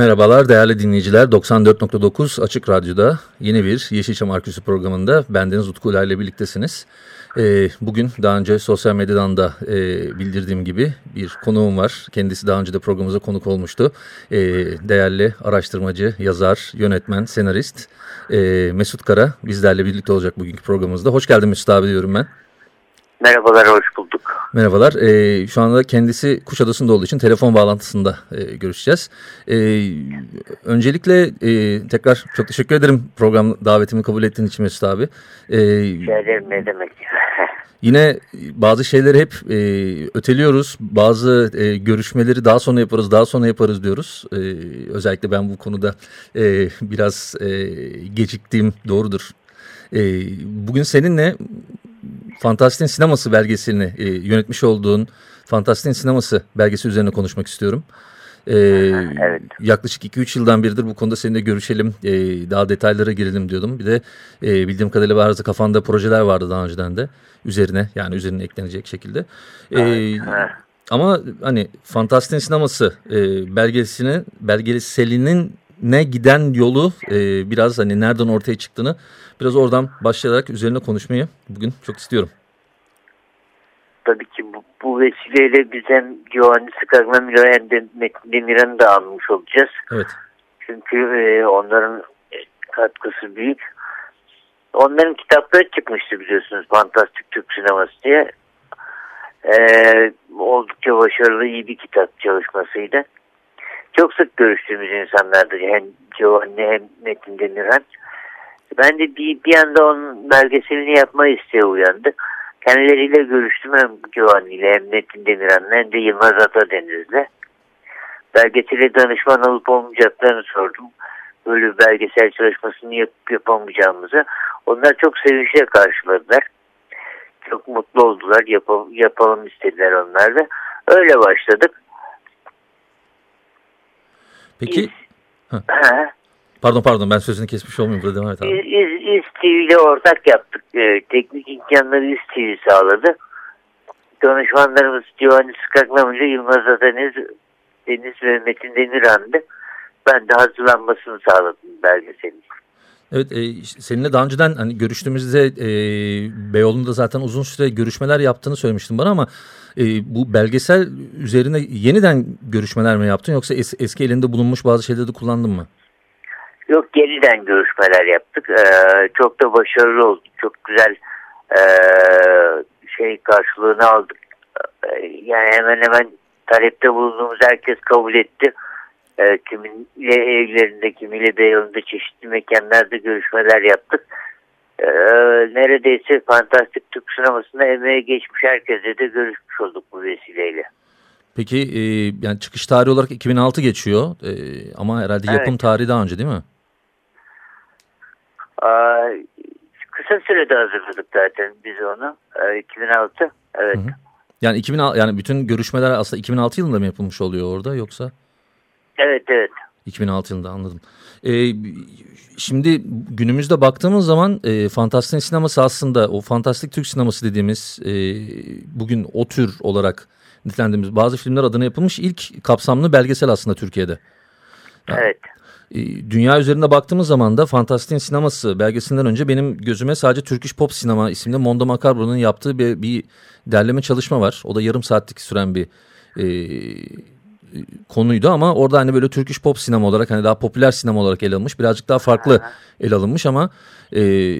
Merhabalar değerli dinleyiciler. 94.9 Açık Radyo'da yeni bir Yeşilçam Arküsü programında bendeniz Utku ile birliktesiniz. Ee, bugün daha önce sosyal medyadan da e, bildirdiğim gibi bir konuğum var. Kendisi daha önce de programımıza konuk olmuştu. Ee, değerli araştırmacı, yazar, yönetmen, senarist e, Mesut Kara bizlerle birlikte olacak bugünkü programımızda. Hoş geldin Mesut abi diyorum ben. Merhabalar, hoş bulduk. Merhabalar. Ee, şu anda kendisi Kuşadası'nda olduğu için telefon bağlantısında e, görüşeceğiz. E, öncelikle e, tekrar çok teşekkür ederim program davetimi kabul ettiğin için Mesut abi. E, Rica ederim ne demek. Yine bazı şeyleri hep e, öteliyoruz. Bazı e, görüşmeleri daha sonra yaparız, daha sonra yaparız diyoruz. E, özellikle ben bu konuda e, biraz e, geciktiğim doğrudur. E, bugün seninle Fantastin Sineması belgeselini e, yönetmiş olduğun Fantastin Sineması belgesi üzerine konuşmak istiyorum. Ee, evet. Yaklaşık 2-3 yıldan beridir bu konuda seninle görüşelim, e, daha detaylara girelim diyordum. Bir de e, bildiğim kadarıyla bazı kafanda projeler vardı daha önceden de üzerine yani üzerine eklenecek şekilde. E, evet. Ama hani Fantastin Sineması e, belgesinin, belgeselinin ne giden yolu e, biraz hani nereden ortaya çıktığını biraz oradan başlayarak üzerine konuşmayı bugün çok istiyorum. Tabii ki bu, bu vesileyle biz hem Giovanni de Metin Demirhan'ı da almış olacağız. Evet. Çünkü e, onların katkısı büyük. Onların kitapları çıkmıştı biliyorsunuz Fantastik Türk Sineması diye. Ee, oldukça başarılı iyi bir kitap çalışmasıydı. Çok sık görüştüğümüz insanlardı hem Giovanni hem Metin Demirhan. Ben de bir, bir anda onun belgeselini yapma isteği uyandı. Kendileriyle görüştüm hem Giovanni ile hem Metin Demirhan'la hem de Yılmaz Atadeniz'le. Belgesele danışman olup olmayacaklarını sordum. Böyle bir belgesel çalışmasını yapıp yapamayacağımızı. Onlar çok sevinçle karşıladılar. Çok mutlu oldular. Yapalım, yapalım istediler onlar da. Öyle başladık. Peki. İz, Pardon pardon ben sözünü kesmiş olmayayım burada devam et abi. İz, İz TV ile ortak yaptık. Ee, teknik imkanları İz TV sağladı. Danışmanlarımız Giovanni Skaklam ile Yılmaz Adeniz, Deniz ve Metin Demirhan'dı. Ben de hazırlanmasını sağladım belgeselin. Evet e, seninle daha önceden hani görüştüğümüzde e, Beyoğlu'nda zaten uzun süre görüşmeler yaptığını söylemiştin bana ama e, bu belgesel üzerine yeniden görüşmeler mi yaptın yoksa es, eski elinde bulunmuş bazı şeyleri de kullandın mı? Yok yeniden görüşmeler yaptık. Ee, çok da başarılı oldu. Çok güzel e, şey karşılığını aldık. Ee, yani hemen hemen talepte bulunduğumuz herkes kabul etti. Ee, kimiyle evlerinde, kimiyle Beyoğlu'nda çeşitli mekanlarda görüşmeler yaptık. Ee, neredeyse fantastik Türk sinemasında emeğe geçmiş herkese de görüşmüş olduk bu vesileyle. Peki e, yani çıkış tarihi olarak 2006 geçiyor e, ama herhalde evet. yapım tarihi daha önce değil mi? kısa sürede hazırladık zaten biz onu. 2006. Evet. Hı hı. Yani 2006 yani bütün görüşmeler aslında 2006 yılında mı yapılmış oluyor orada yoksa? Evet evet. 2006 yılında anladım. Ee, şimdi günümüzde baktığımız zaman e, fantastik sineması aslında o fantastik Türk sineması dediğimiz e, bugün o tür olarak nitelendiğimiz bazı filmler adına yapılmış ilk kapsamlı belgesel aslında Türkiye'de. Evet. E, dünya üzerinde baktığımız zaman da Fantastin sineması belgesinden önce benim gözüme sadece Turkish Pop Sinema isimli Mondo Macabro'nun yaptığı bir, bir derleme çalışma var. O da yarım saatlik süren bir e, konuydu ama orada hani böyle Turkish Pop sinema olarak hani daha popüler sinema olarak ele alınmış. Birazcık daha farklı ele alınmış ama e,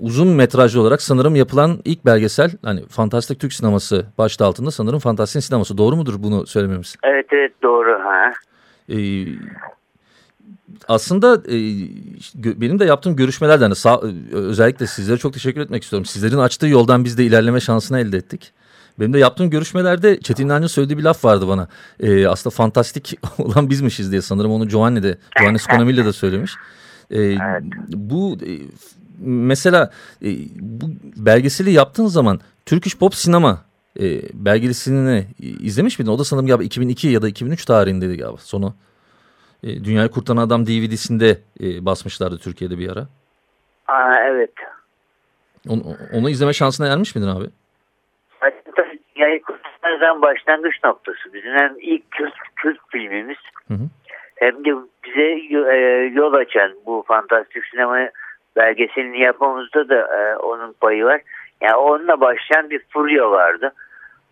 uzun metrajlı olarak sanırım yapılan ilk belgesel hani Fantastik Türk Sineması başta altında sanırım Fantastik Sineması. Doğru mudur bunu söylememiz? Evet evet doğru. Ha. E, aslında e, benim de yaptığım görüşmelerden hani özellikle sizlere çok teşekkür etmek istiyorum. Sizlerin açtığı yoldan biz de ilerleme şansını elde ettik. Benim de yaptığım görüşmelerde Çetin İnancı'nın söylediği bir laf vardı bana. E, aslında fantastik olan bizmişiz diye sanırım onu Giovanni de, Giovanni Sconamilla de söylemiş. E, Evet. Bu e, mesela e, bu belgeseli yaptığın zaman Turkish Pop Sinema e, belgeselini izlemiş miydin? O da sanırım galiba 2002 ya da 2003 tarihindeydi galiba sonu. E, Dünyayı Kurtaran Adam DVD'sinde e, basmışlardı Türkiye'de bir ara. Aa, evet. Onu, onu izleme şansına ermiş miydin abi? Dünyayı Kurtaran başlangıç noktası. Bizim hem ilk Kürt, Kürt filmimiz Hı hı. hem de bize e, yol açan bu fantastik sinema belgeselini yapmamızda da e, onun payı var. Yani onunla başlayan bir furya vardı.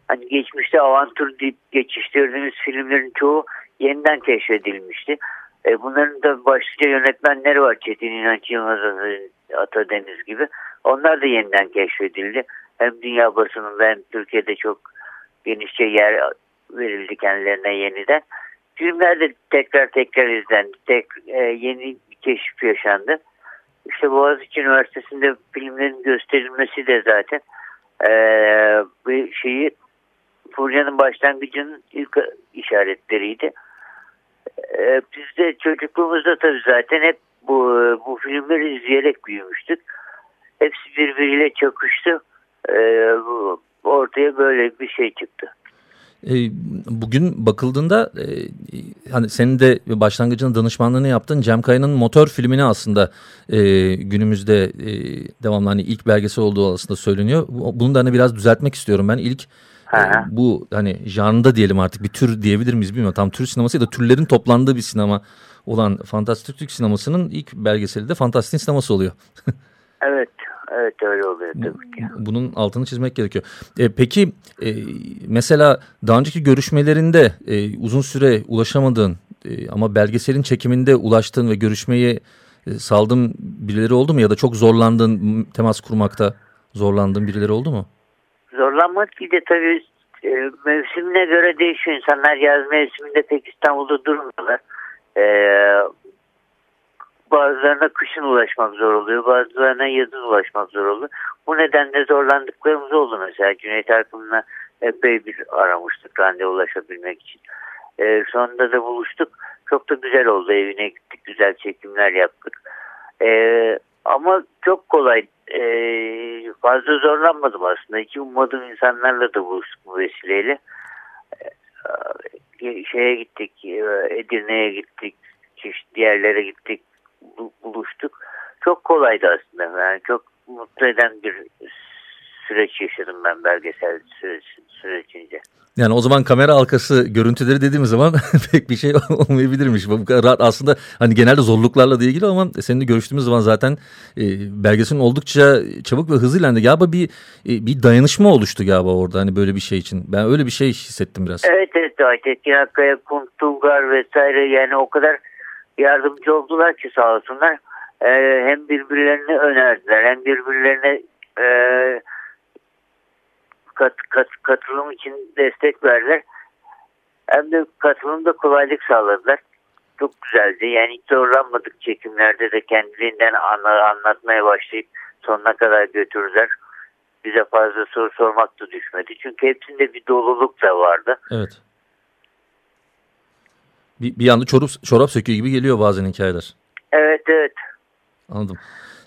Hani geçmişte avantür deyip geçiştirdiğimiz filmlerin çoğu yeniden keşfedilmişti. E, bunların da başlıca yönetmenleri var. Çetin İnanç Yılmaz Ata- Atadeniz gibi. Onlar da yeniden keşfedildi. Hem dünya basınında hem Türkiye'de çok genişçe yer verildi kendilerine yeniden. Filmler de tekrar tekrar izlendi. Tek, e, yeni bir keşif yaşandı. İşte Boğaziçi Üniversitesi'nde filmlerin gösterilmesi de zaten e, bir şeyi Furya'nın başlangıcının ilk işaretleriydi. E, biz de çocukluğumuzda tabii zaten hep bu, bu filmleri izleyerek büyümüştük. Hepsi birbiriyle çakıştı. E, bu- ortaya böyle bir şey çıktı. E, bugün bakıldığında e, hani senin de başlangıcında danışmanlığını yaptığın Cem Kaya'nın motor filmini aslında e, günümüzde e, devamlı hani ilk belgesel olduğu aslında söyleniyor. Bu- Bunu da hani biraz düzeltmek istiyorum ben. İlk bu hani janrında diyelim artık bir tür diyebilir miyiz bilmiyorum. Tam tür sineması ya da türlerin toplandığı bir sinema olan Fantastik Türk sinemasının ilk belgeseli de Fantastik sineması oluyor. Evet, evet öyle oluyor tabii ki. Bunun altını çizmek gerekiyor. E, peki e, mesela daha önceki görüşmelerinde e, uzun süre ulaşamadığın e, ama belgeselin çekiminde ulaştığın ve görüşmeyi e, saldığın birileri oldu mu? Ya da çok zorlandığın temas kurmakta zorlandığın birileri oldu mu? Zorlanmak bir de tabii e, mevsimine göre değişiyor. İnsanlar yaz mevsiminde pek İstanbul'da durmuyorlar. E, bazılarına kışın ulaşmak zor oluyor. Bazılarına yazın ulaşmak zor oluyor. Bu nedenle zorlandıklarımız oldu mesela. Cüneyt Arkın'la epey bir aramıştık randevu ulaşabilmek için. E, sonunda da buluştuk. Çok da güzel oldu. Evine gittik. Güzel çekimler yaptık. E, ama çok kolay. E, fazla zorlanmadım aslında. Hiç ummadığım insanlarla da buluştuk bu vesileyle. E, şeye gittik. Edirne'ye gittik. Çeşitli yerlere gittik. Bu- Buluştuk. Çok kolaydı aslında. Yani çok mutlu eden bir süreç yaşadım ben belgesel süreç, sürecince. Yani o zaman kamera arkası görüntüleri dediğimiz zaman pek bir şey olmayabilirmiş. Bu kadar rahat aslında hani genelde zorluklarla da ilgili ama seninle görüştüğümüz zaman zaten e, belgeselin oldukça çabuk ve hızlı ilerledi. Galiba bir e, bir dayanışma oluştu galiba orada hani böyle bir şey için. Ben öyle bir şey hissettim biraz. Evet evet Aytekin Akkaya, Kunt Tulgar vesaire yani o kadar yardımcı oldular ki sağ olsunlar. Ee, hem birbirlerini önerdiler hem birbirlerine e, kat, kat, katılım için destek verdiler. Hem de katılımda kolaylık sağladılar. Çok güzeldi. Yani hiç zorlanmadık çekimlerde de kendiliğinden anla, anlatmaya başlayıp sonuna kadar götürdüler. Bize fazla soru sormak da düşmedi. Çünkü hepsinde bir doluluk da vardı. Evet. Bir, bir anda çorap, çorap söküyor gibi geliyor bazen hikayeler. Evet evet. Anladım.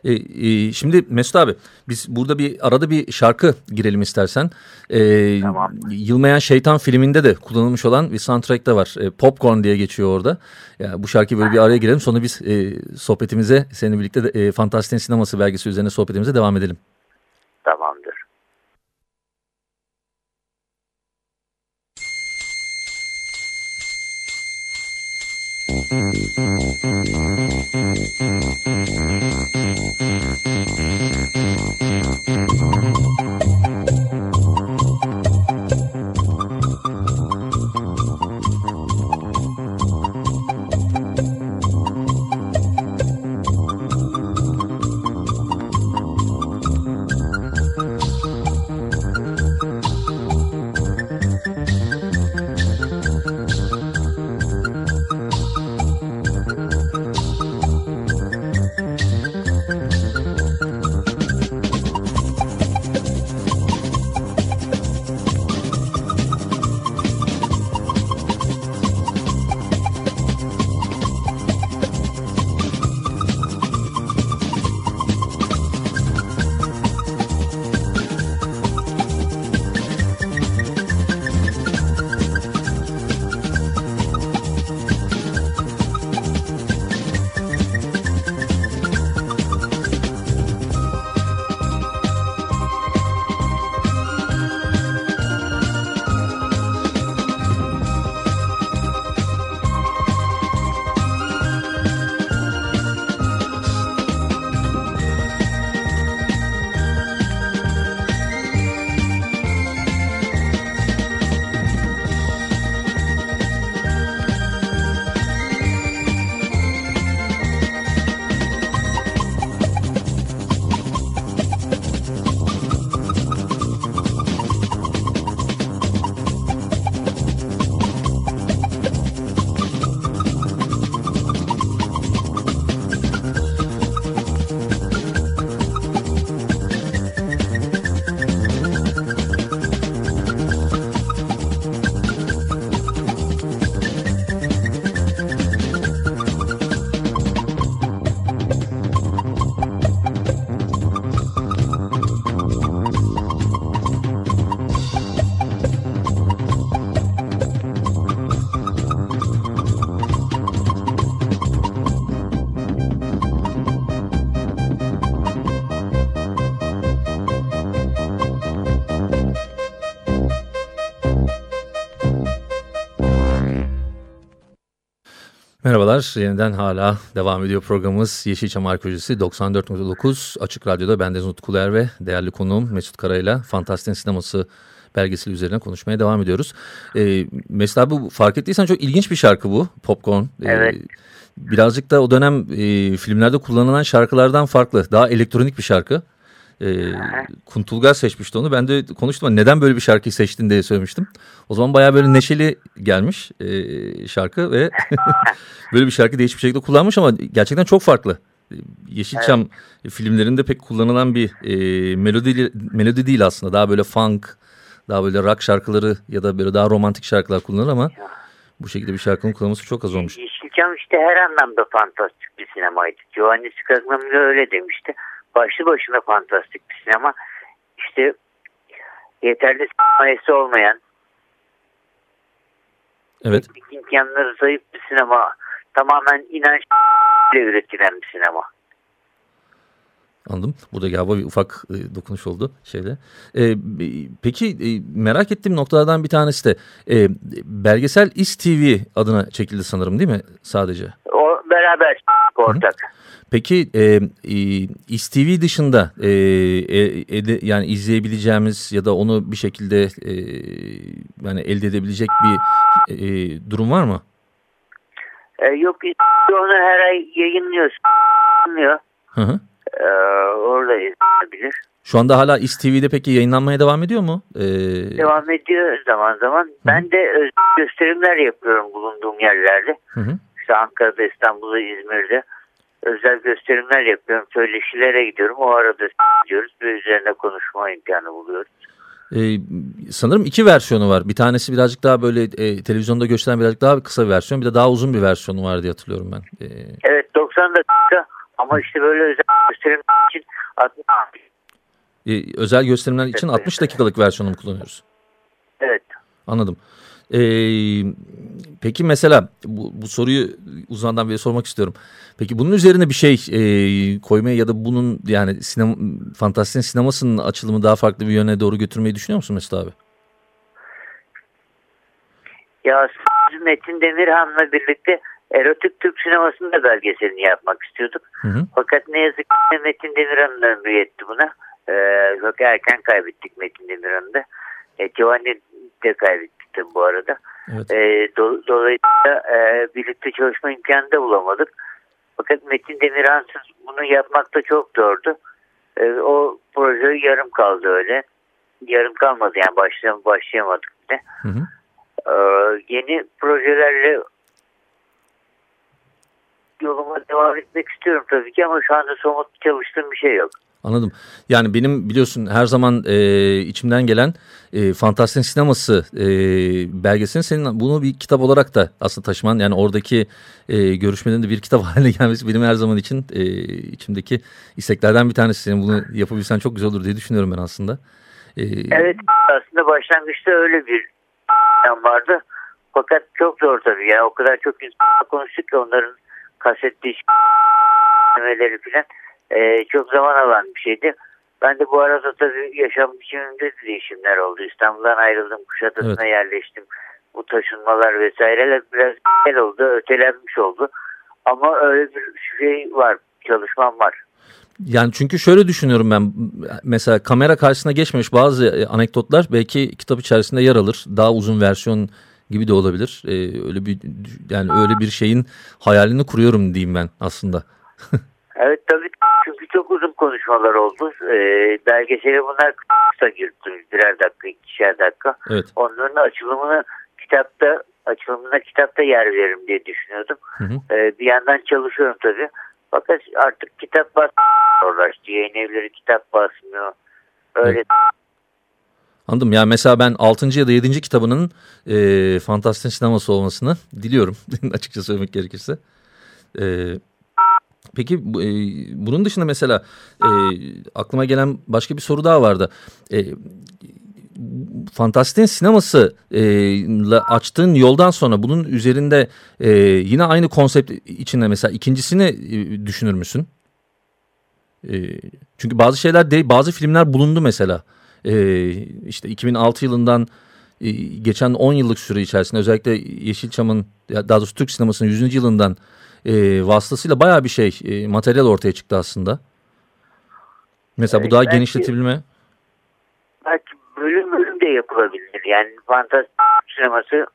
E, e, şimdi Mesut abi biz burada bir arada bir şarkı girelim istersen. E, Tamam. Yılmayan Şeytan filminde de kullanılmış olan bir soundtrack da var. E, Popcorn diye geçiyor orada. Ya, bu şarkıyı böyle bir araya girelim sonra biz e, sohbetimize seninle birlikte de, e, Fantastin Sineması belgesi üzerine sohbetimize devam edelim. Thank you. Merhabalar, yeniden hala devam ediyor programımız Yeşilçam Arkeolojisi 94.9 Açık Radyo'da bendeniz Utkuluer ve değerli konuğum Mesut Karay'la Fantastin Sineması belgeseli üzerine konuşmaya devam ediyoruz. Ee, Mesut abi fark ettiysen çok ilginç bir şarkı bu, Popcorn. Ee, Evet. birazcık da o dönem e, filmlerde kullanılan şarkılardan farklı, daha elektronik bir şarkı. Ee, Kuntulgar seçmişti onu. Ben de konuştum ama neden böyle bir şarkıyı seçtin diye söylemiştim. O zaman bayağı böyle neşeli gelmiş e, şarkı ve böyle bir şarkı değişik bir şekilde kullanmış ama gerçekten çok farklı. E, Yeşilçam filmlerinde pek kullanılan bir e, melodi melodi değil aslında. Daha böyle funk, daha böyle rock şarkıları ya da böyle daha romantik şarkılar kullanılır ama bu şekilde bir şarkının kullanılması çok az olmuş. Yeşilçam işte her anlamda fantastik bir sinemaydı. Giovanni Scagnamino öyle demişti. Başlı başına fantastik bir sinema. İşte yeterli sinemayesi olmayan, Evet. teknik imkanları zayıf bir sinema. Tamamen inanç ile üretilen bir sinema. Anladım. Bu da galiba bir ufak e, dokunuş oldu şeyde. E, peki e, merak ettiğim noktalardan bir tanesi de e, belgesel İS TV adına çekildi sanırım değil mi sadece? O beraber ortak. Peki e, e, TV dışında e, e, ede- yani izleyebileceğimiz ya da onu bir şekilde e, yani elde edebilecek bir e, durum var mı? Ee, yok onu her ay yayınlıyor. Yayınlıyor. Hı hı. Ee, orada izlenebilir. Şu anda hala İS TV'de peki yayınlanmaya devam ediyor mu? E, Devam ediyor zaman zaman. Ben de gösterimler yapıyorum bulunduğum yerlerde. hı hı. İşte Ankara'da, İstanbul'da, İzmir'de özel gösterimler yapıyorum. Söyleşilere gidiyorum. O arada gidiyoruz ve üzerine konuşma imkanı buluyoruz. Ee, sanırım iki versiyonu var. Bir tanesi birazcık daha böyle e, televizyonda gösteren birazcık daha kısa bir versiyon. Bir de daha uzun bir versiyonu var diye hatırlıyorum ben. Ee, Evet 90 dakika ama işte böyle özel gösterim için 60 e, özel gösterimler için 60 dakikalık versiyonu mu kullanıyoruz? Evet. Anladım. Ee, peki mesela bu, bu soruyu uzmandan beri sormak istiyorum. Peki bunun üzerine bir şey e, koymaya ya da bunun yani sinema, fantastik sinemasının açılımı daha farklı bir yöne doğru götürmeyi düşünüyor musun Mesut abi? Ya Metin Demirhan'la birlikte erotik Türk sinemasında belgeselini yapmak istiyorduk. Hı hı. Fakat ne yazık ki Metin Demirhan'ın ömrü yetti buna. Ee, çok erken kaybettik Metin Demirhan'ı da. E, Giovanni de kaybettik tabii bu arada. Evet. E, do- dolayısıyla e, birlikte çalışma imkanı da bulamadık. Fakat Metin Demirhansız bunu yapmak da çok zordu. E, o proje yarım kaldı öyle. Yarım kalmadı yani başlayam başlayamadık bile. Hı hı. Ee, yeni projelerle yoluma devam etmek istiyorum tabii ki ama şu anda somut çalıştığım bir şey yok. Anladım. Yani benim biliyorsun her zaman e, içimden gelen e, fantastik sineması e, belgesinin senin bunu bir kitap olarak da aslında taşıman yani oradaki e, görüşmelerin de bir kitap haline gelmesi benim her zaman için e, içimdeki isteklerden bir tanesi. Senin bunu yapabilsen çok güzel olur diye düşünüyorum ben aslında. E, Evet aslında başlangıçta öyle bir plan vardı. Fakat çok zor tabii ya. O kadar çok insanla konuştuk ki onların kasetli işlemeleri falan e, çok zaman alan bir şeydi. Ben de bu arada tabii yaşam biçimimde de değişimler oldu. İstanbul'dan ayrıldım, Kuşadası'na yerleştim. Bu taşınmalar vesaireler biraz güzel oldu, ötelenmiş oldu. Ama öyle bir şey var, çalışmam var. Yani çünkü şöyle düşünüyorum ben mesela kamera karşısına geçmemiş bazı anekdotlar belki kitap içerisinde yer alır. Daha uzun versiyon gibi de olabilir. Ee, öyle bir yani öyle bir şeyin hayalini kuruyorum diyeyim ben aslında. Evet tabii çünkü çok uzun konuşmalar oldu. Ee, belgeseli bunlar kısa girdi. Birer dakika, ikişer dakika. Evet. Onların açılımını kitapta açılımına kitapta yer veririm diye düşünüyordum. Hı hı. Ee, bir yandan çalışıyorum tabii. Fakat artık kitap basmıyor. Yayın evleri kitap basmıyor. Öyle Evet. Anladım. Yani mesela ben 6. ya da 7. kitabının e, fantastik sineması olmasını diliyorum. Açıkça söylemek gerekirse. E, peki e, bunun dışında mesela e, aklıma gelen başka bir soru daha vardı. E, fantastik sineması e, la açtığın yoldan sonra bunun üzerinde e, yine aynı konsept içinde mesela ikincisini e, düşünür müsün? E, çünkü bazı şeyler değil, bazı filmler bulundu mesela. E, işte 2006 yılından e, geçen 10 yıllık süre içerisinde özellikle Yeşilçam'ın daha doğrusu Türk sinemasının 100. yılından e, vasıtasıyla baya bir şey e, materyal ortaya çıktı aslında. Mesela bu daha belki, genişletilme. Belki bölüm bölüm de yapılabilir. Yani fantastik sineması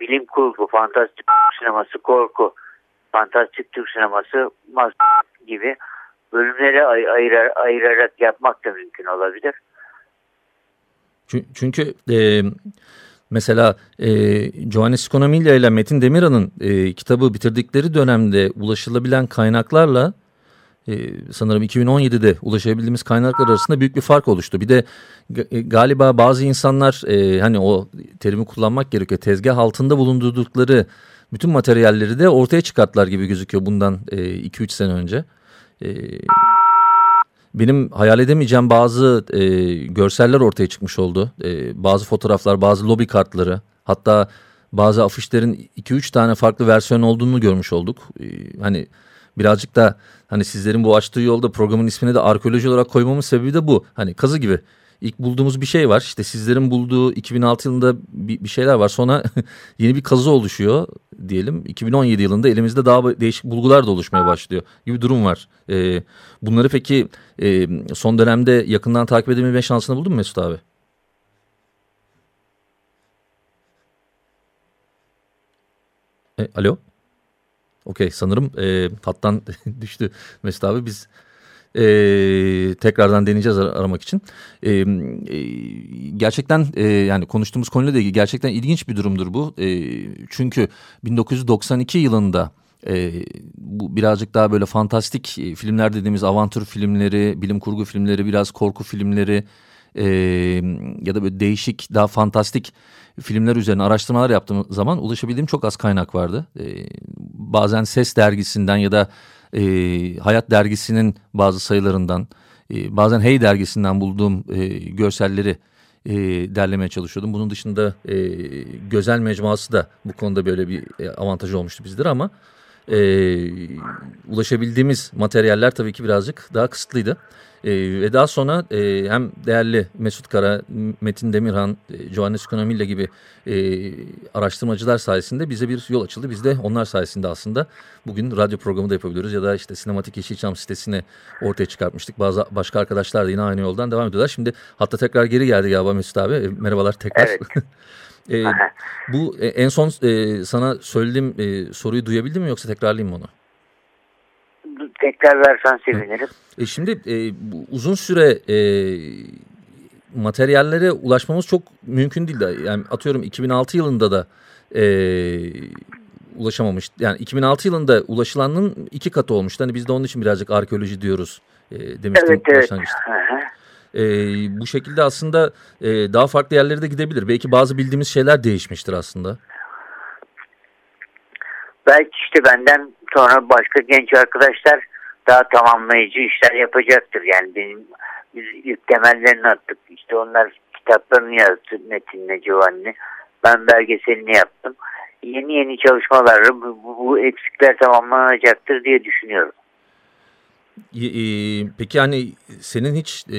bilim kurgu, fantastik sineması korku, fantastik Türk sineması mas gibi bölümlere ay ayırar, ayırarak yapmak da mümkün olabilir. Çünkü e, mesela e, Johannes Sconomiglia ile Metin Demirhan'ın e, kitabı bitirdikleri dönemde ulaşılabilen kaynaklarla e, sanırım 2017'de ulaşabildiğimiz kaynaklar arasında büyük bir fark oluştu. Bir de e, galiba bazı insanlar e, hani o terimi kullanmak gerekiyor tezgah altında bulundurdukları bütün materyalleri de ortaya çıkarttılar gibi gözüküyor bundan 2-3 e, sene önce. E, benim hayal edemeyeceğim bazı e, görseller ortaya çıkmış oldu. E, bazı fotoğraflar, bazı lobi kartları hatta bazı afişlerin 2-3 tane farklı versiyon olduğunu görmüş olduk. E, hani birazcık da hani sizlerin bu açtığı yolda programın ismini de arkeoloji olarak koymamın sebebi de bu. Hani kazı gibi ilk bulduğumuz bir şey var. İşte sizlerin bulduğu 2006 yılında bir, bir şeyler var. Sonra yeni bir kazı oluşuyor diyelim. 2017 yılında elimizde daha değişik bulgular da oluşmaya başlıyor gibi durum var. Ee, bunları peki e, son dönemde yakından takip edebilme şansını buldun mu Mesut abi? E, alo? Okey sanırım e, hattan düştü Mesut abi. Biz e, tekrardan deneyeceğiz ar aramak için. E, e, gerçekten e, yani konuştuğumuz konuyla ilgili gerçekten ilginç bir durumdur bu. E, çünkü 1992 yılında e, bu birazcık daha böyle fantastik filmler dediğimiz avantür filmleri, bilim kurgu filmleri, biraz korku filmleri e, ya da böyle değişik daha fantastik filmler üzerine araştırmalar yaptığım zaman ulaşabildiğim çok az kaynak vardı. E, bazen Ses dergisinden ya da e, Hayat dergisinin bazı sayılarından e, bazen Hey dergisinden bulduğum e, görselleri e, derlemeye çalışıyordum. Bunun dışında e, Gözel Mecmuası da bu konuda böyle bir e, avantajı olmuştu bizdir ama e, ulaşabildiğimiz materyaller tabii ki birazcık daha kısıtlıydı. E, ve daha sonra e, hem değerli Mesut Kara, Metin Demirhan, e, Johannes Konamilla gibi e, araştırmacılar sayesinde bize bir yol açıldı. Biz de onlar sayesinde aslında bugün radyo programı da yapabiliyoruz ya da işte Sinematik Yeşilçam sitesini ortaya çıkartmıştık. Bazı başka arkadaşlar da yine aynı yoldan devam ediyorlar. Şimdi hatta tekrar geri geldi galiba Mesut abi. E, merhabalar tekrar. Evet. e, bu e, en son e, sana söylediğim e, soruyu duyabildin mi yoksa tekrarlayayım mı onu? tekrar versen sevinirim. E şimdi e, uzun süre e, materyallere ulaşmamız çok mümkün değil. De. Yani atıyorum 2006 yılında da e, ulaşamamış. Yani 2006 yılında ulaşılanın iki katı olmuştu. Hani biz de onun için birazcık arkeoloji diyoruz e, demiştim evet, evet. E, bu şekilde aslında e, daha farklı yerlere de gidebilir. Belki bazı bildiğimiz şeyler değişmiştir aslında. Belki işte benden sonra başka genç arkadaşlar daha tamamlayıcı işler yapacaktır. Yani benim biz ilk temellerini attık. İşte onlar kitaplarını yazdı Metin'le Giovanni. Ben belgeselini yaptım. Yeni yeni çalışmalarla bu, bu eksikler tamamlanacaktır diye düşünüyorum. E, peki hani senin hiç e,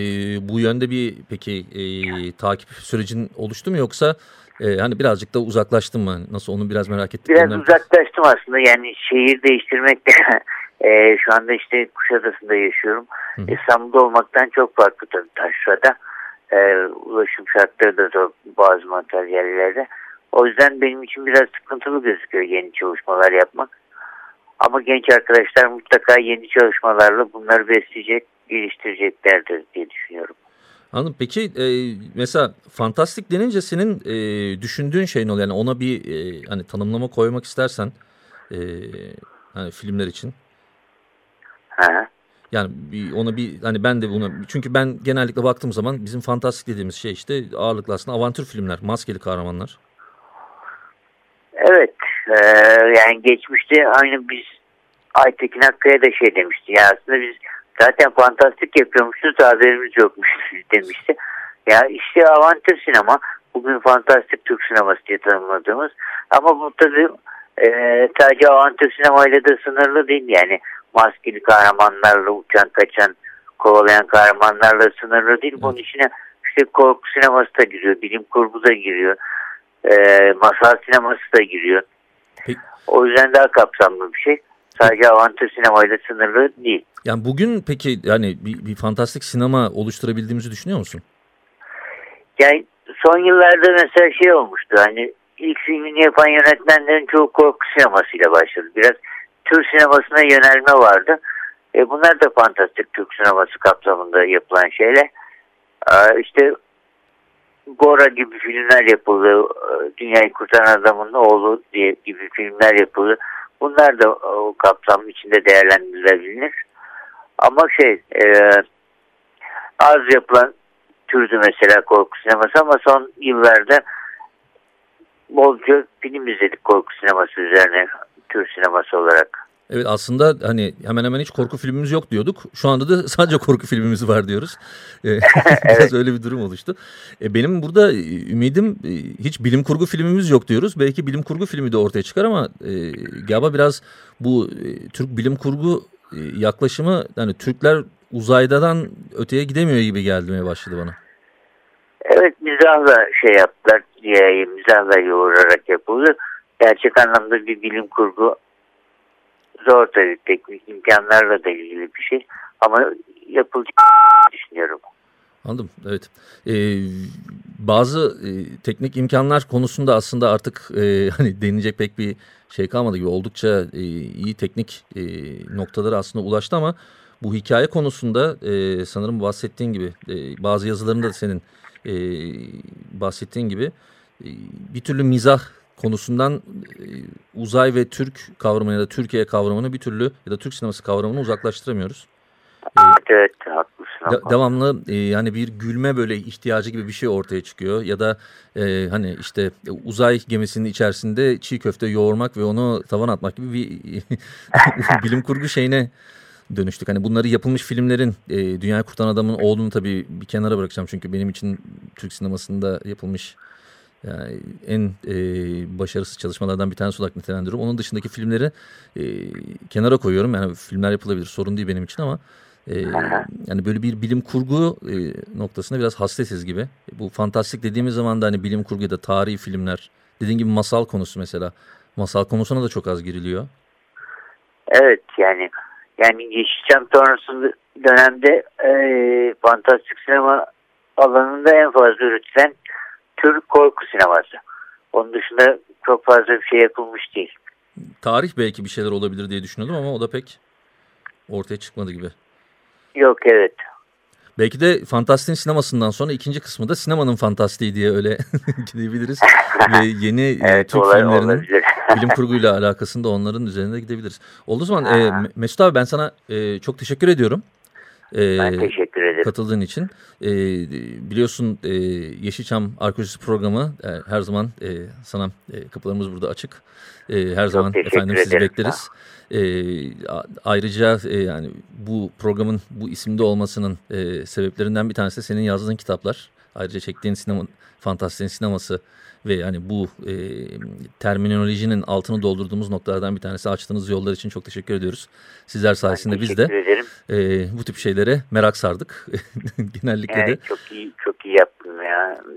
bu yönde bir peki e, takip sürecin oluştu mu yoksa e, hani birazcık da uzaklaştın mı? Nasıl onu biraz merak ettim. Biraz uzaklaştım aslında yani şehir değiştirmek de E, şu anda işte Kuşadası'nda yaşıyorum. Hı. İstanbul'da olmaktan çok farklı tabii taşrada. E, ulaşım şartları da zor bazı materyallerde. O yüzden benim için biraz sıkıntılı gözüküyor yeni çalışmalar yapmak. Ama genç arkadaşlar mutlaka yeni çalışmalarla bunları besleyecek, geliştireceklerdir diye düşünüyorum. Anladım. Peki e, mesela fantastik denince senin e, düşündüğün şey ne oluyor? Yani ona bir e, hani tanımlama koymak istersen e, hani filmler için. He. Yani bir, ona bir hani ben de buna çünkü ben genellikle baktığım zaman bizim fantastik dediğimiz şey işte ağırlıklı aslında avantür filmler, maskeli kahramanlar. Evet. E, yani geçmişte aynı biz Aytekin Hakkı'ya da şey demişti. Ya aslında biz zaten fantastik yapıyormuşuz da haberimiz yokmuş demişti. Ya işte avantür sinema bugün fantastik Türk sineması diye tanımladığımız ama bu tabii e, sadece avantür sinemayla da sınırlı değil yani maskeli kahramanlarla uçan kaçan kovalayan kahramanlarla sınırlı değil. Bunun içine işte korku sineması da giriyor, bilim kurgu da giriyor. e, masal sineması da giriyor. Peki. O yüzden daha kapsamlı bir şey. Sadece avantür sinemayla sınırlı değil. Yani bugün peki yani bir, bir fantastik sinema oluşturabildiğimizi düşünüyor musun? Yani son yıllarda mesela şey olmuştu hani ilk filmini yapan yönetmenlerin çoğu korku sinemasıyla başladı. Biraz tür sinemasına yönelme vardı. E bunlar da fantastik Türk sineması kapsamında yapılan şeyler. Ee, işte Gora gibi filmler yapıldı. Ee, Dünyayı Kurtaran Adamın Oğlu diye gibi filmler yapıldı. Bunlar da o kapsam içinde değerlendirilebilir. Ama şey e, az yapılan türdü mesela korku sineması ama son yıllarda bolca film izledik korku sineması üzerine tür sineması olarak. Evet aslında hani hemen hemen hiç korku filmimiz yok diyorduk. Şu anda da sadece korku filmimiz var diyoruz. Ee, Biraz evet. öyle bir durum oluştu. E, benim burada ümidim e, hiç bilim kurgu filmimiz yok diyoruz. Belki bilim kurgu filmi de ortaya çıkar ama e, galiba biraz bu e, Türk bilim kurgu e, yaklaşımı yani Türkler uzaydadan öteye gidemiyor gibi gelmeye başladı bana. Evet mizahla şey yaptılar mizahla yoğurarak yapıldı. Gerçek anlamda bir bilim kurgu zor tabii teknik imkanlarla da ilgili bir şey ama yapılacak düşünüyorum. Anladım evet. Ee, bazı e, teknik imkanlar konusunda aslında artık e, hani denilecek pek bir şey kalmadı gibi oldukça e, iyi teknik e, noktalara aslında ulaştı ama bu hikaye konusunda e, sanırım bahsettiğin gibi e, bazı yazılarında da senin e, bahsettiğin gibi e, bir türlü mizah konusundan e, uzay ve Türk kavramını ya da Türkiye kavramını bir türlü ya da Türk sineması kavramını uzaklaştıramıyoruz. E, evet haklısın. De, devamlı e, yani bir gülme böyle ihtiyacı gibi bir şey ortaya çıkıyor ya da e, hani işte uzay gemisinin içerisinde çiğ köfte yoğurmak ve onu tavan atmak gibi bir bilim kurgu şeyine dönüştük. Hani bunları yapılmış filmlerin e, Dünyayı Kurtaran Adam'ın oğlunu tabii bir kenara bırakacağım. Çünkü benim için Türk sinemasında yapılmış yani en e, başarısız çalışmalardan bir tanesi olarak nitelendiriyorum. Onun dışındaki filmleri e, kenara koyuyorum. Yani filmler yapılabilir sorun değil benim için ama e, yani böyle bir bilim kurgu e, noktasında biraz hassasiz gibi. Bu fantastik dediğimiz zaman da hani bilim kurgu ya da tarihi filmler dediğin gibi masal konusu mesela. Masal konusuna da çok az giriliyor. Evet yani yani Yeşilçam sonrası dönemde e, fantastik sinema alanında en fazla üretilen tür korku sineması. Onun dışında çok fazla bir şey yapılmış değil. Tarih belki bir şeyler olabilir diye düşünüyordum ama o da pek ortaya çıkmadı gibi. Yok evet. Belki de fantastin sinemasından sonra ikinci kısmı da sinemanın fantastiği diye öyle gidebiliriz. Ve yeni e, evet, Türk olay, filmlerinin olabilir. bilim kurguyla alakasında onların üzerinde gidebiliriz. Olduğu zaman e, Mesut abi ben sana e, çok teşekkür ediyorum. E, ben teşekkür ederim. Katıldığın için. E, biliyorsun e, Yeşilçam Arkeolojisi programı e, her zaman e, sana e, kapılarımız burada açık. E, her Çok zaman efendim sizi bekleriz. E, ayrıca e, yani bu programın bu isimde olmasının e, sebeplerinden bir tanesi de senin yazdığın kitaplar. Ayrıca çektiğin sinema, fantastik sineması ve yani bu e, terminolojinin altını doldurduğumuz noktalardan bir tanesi açtığınız yollar için çok teşekkür ediyoruz. Sizler sayesinde biz de e, bu tip şeylere merak sardık. Genellikle evet, de. Çok iyi, çok.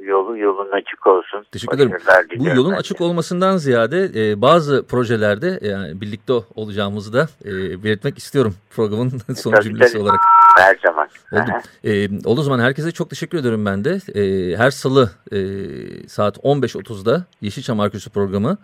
Yolu yolun açık olsun. Teşekkür ederim. Bu yolun bence. açık olmasından ziyade e, bazı projelerde e, yani birlikte olacağımızı da e, belirtmek istiyorum programın son tabii, cümlesi tabii. olarak. Her zaman. Oldu. E, olduğu zaman herkese çok teşekkür ediyorum ben de. E, her salı e, saat 15.30'da Yeşilçam Arkeolojisi programı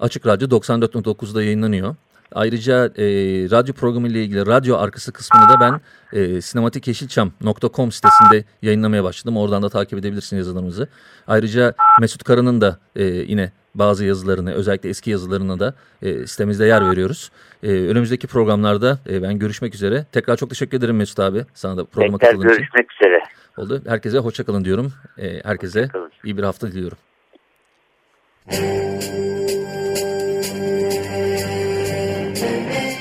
Açık Radyo 94.9'da yayınlanıyor. Ayrıca e, radyo programı ile ilgili radyo arkası kısmını da ben e, sinematikyeşilçam.com sitesinde yayınlamaya başladım. Oradan da takip edebilirsiniz yazılarımızı. Ayrıca Mesut Kara'nın da e, yine bazı yazılarını özellikle eski yazılarına da e, sitemizde yer veriyoruz. E, önümüzdeki programlarda e, ben görüşmek üzere. Tekrar çok teşekkür ederim Mesut abi sana da programa Tekrar katıldığın için. görüşmek üzere. Oldu. Herkese hoşçakalın diyorum. E, herkese hoşça iyi bir hafta diliyorum.